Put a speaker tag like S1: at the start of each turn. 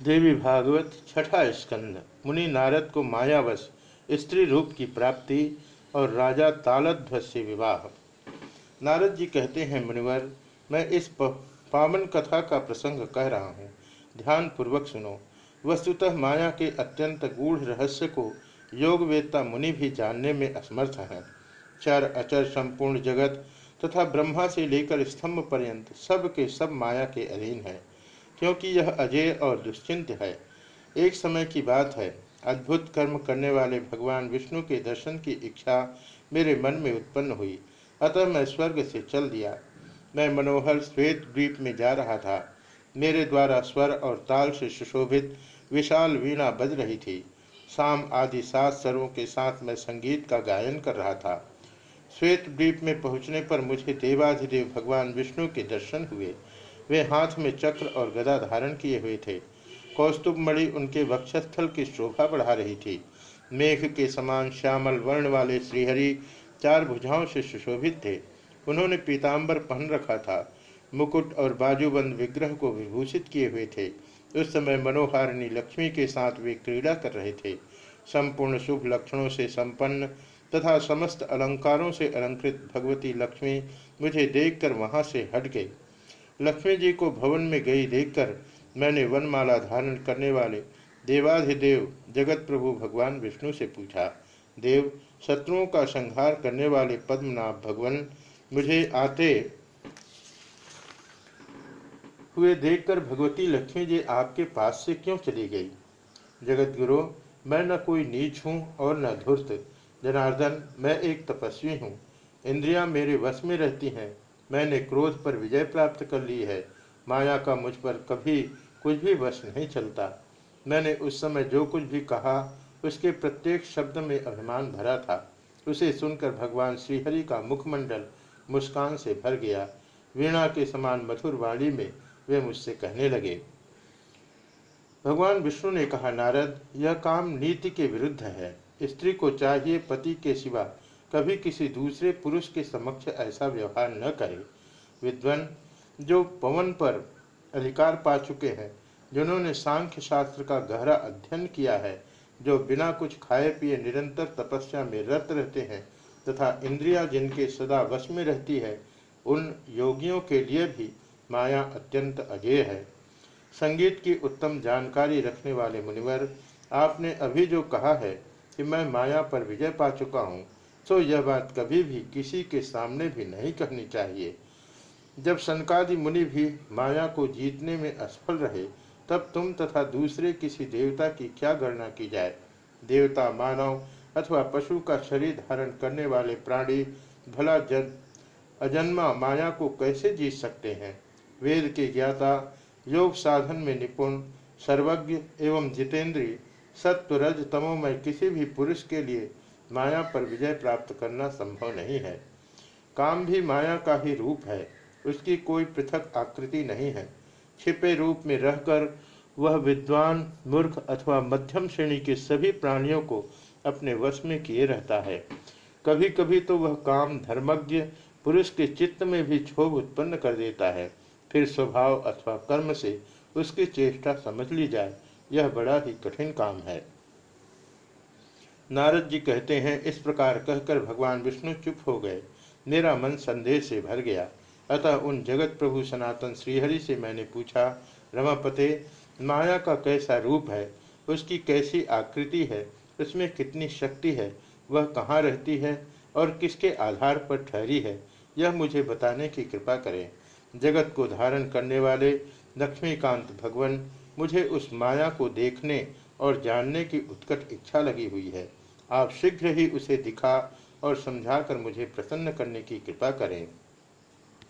S1: देवी भागवत, छठा स्कंद। मुनि नारद को मायावश स्त्री रूप की प्राप्ति और राजा तालध्वज से विवाह। नारद जी कहते हैं, मुनिवर, मैं इस पावन कथा का प्रसंग कह रहा हूँ। ध्यान पूर्वक सुनो। वस्तुतः माया के अत्यंत गूढ़ रहस्य को योग वेदता मुनि भी जानने में असमर्थ हैं। चर, अचर, संपूर्ण जगत तथा ब्रह्मा से लेकर स्तंभ पर्यंत सब के सब माया के अधीन है। क्योंकि यह अजय और दुश्चिंत है। एक समय की बात है। अद्भुत कर्म करने वाले भगवान विष्णु के दर्शन की इच्छा मेरे मन में उत्पन्न हुई। अतः मैं स्वर्ग से चल दिया। मैं मनोहर श्वेत द्वीप में जा रहा था। मेरे द्वारा स्वर और ताल से सुशोभित विशाल वीणा बज रही थी। शाम आदि सात स्वरों के साथ मैं संगीत का गायन कर रहा था। श्वेत द्वीप में पहुँचने पर मुझे देवाधिदेव भगवान विष्णु के दर्शन हुए। वे हाथ में चक्र और गदा धारण किए हुए थे। कौस्तुभ मणि उनके वक्षस्थल की शोभा बढ़ा रही थी। मेघ के समान श्यामल वर्ण वाले श्रीहरि चार भुजाओं से सुशोभित थे। उन्होंने पीताम्बर पहन रखा था। मुकुट और बाजूबंद विग्रह को विभूषित किए हुए थे। उस समय मनोहारिणी लक्ष्मी के साथ वे क्रीड़ा कर रहे थे। संपूर्ण शुभ लक्षणों से संपन्न तथा समस्त अलंकारों से अलंकृत भगवती लक्ष्मी मुझे देखकर वहाँ से हट गई। लक्ष्मी जी को भवन में गई देखकर मैंने वनमाला धारण करने वाले देवाधिदेव जगत प्रभु भगवान विष्णु से पूछा, देव, शत्रुओं का संहार करने वाले पद्मनाभ भगवान मुझे आते हुए देखकर भगवती लक्ष्मी जी आपके पास से क्यों चली गई? जगत गुरु, मैं न कोई नीच हूँ और न धूर्त। जनार्दन, मैं एक तपस्वी हूँ। इंद्रियाँ मेरे वश में रहती हैं। मैंने क्रोध पर विजय प्राप्त कर ली है। माया का मुझ पर कभी कुछ भी वश नहीं चलता। मैंने उस समय जो कुछ भी कहा, उसके प्रत्येक शब्द में अभिमान भरा था। उसे सुनकर भगवान श्रीहरि का मुखमंडल मुस्कान से भर गया। वीणा के समान मधुर वाणी में वे मुझसे कहने लगे, भगवान विष्णु ने कहा, नारद, यह काम नीति के विरुद्ध है। स्त्री को चाहिए पति के सिवा कभी किसी दूसरे पुरुष के समक्ष ऐसा व्यवहार न करे। विद्वान जो पवन पर अधिकार पा चुके हैं, जिन्होंने सांख्य शास्त्र का गहरा अध्ययन किया है, जो बिना कुछ खाए पिए निरंतर तपस्या में रत रहते हैं, तथा इंद्रिया जिनके सदा वश में रहती है, उन योगियों के लिए भी माया अत्यंत अजय है। संगीत की उत्तम जानकारी रखने वाले मुनिवर, आपने अभी जो कहा है कि मैं माया पर विजय पा चुका हूँ तो यह बात कभी भी किसी के सामने भी नहीं कहनी चाहिए। जब सनकादि मुनि भी माया को जीतने में असफल रहे, तब तुम तथा दूसरे किसी देवता की क्या गणना की जाए? देवता मानव अथवा पशु का शरीर धारण करने वाले प्राणी, भला जन, अजन्मा माया को कैसे जीत सकते हैं? वेद के ज्ञाता, योग साधन में निपुण, सर्वज्ञ एवं जितेंद्रीय सत्व रज तमोमय किसी भी पुरुष के लिए माया पर विजय प्राप्त करना संभव नहीं है। काम भी माया का ही रूप है। उसकी कोई पृथक आकृति नहीं है। छिपे रूप में रहकर वह विद्वान, मूर्ख अथवा मध्यम श्रेणी के सभी प्राणियों को अपने वश में किए रहता है। कभी कभी तो वह काम धर्मज्ञ, पुरुष के चित्त में भी क्षोभ उत्पन्न कर देता है। फिर स्वभाव अथवा कर्म से उसकी चेष्टा समझ ली जाए, यह बड़ा ही कठिन काम है। नारद जी कहते हैं, इस प्रकार कहकर भगवान विष्णु चुप हो गए। मेरा मन संदेह से भर गया। अतः उन जगत प्रभु सनातन श्रीहरि से मैंने पूछा, रमापते, माया का कैसा रूप है? उसकी कैसी आकृति है? उसमें कितनी शक्ति है? वह कहाँ रहती है? और किसके आधार पर ठहरी है? यह मुझे बताने की कृपा करें। जगत को धारण करने वाले लक्ष्मीकांत भगवान मुझे उस माया को देखने और जानने की उत्कट इच्छा लगी हुई है। आप शीघ्र ही उसे दिखा और समझाकर मुझे प्रसन्न करने की कृपा करें।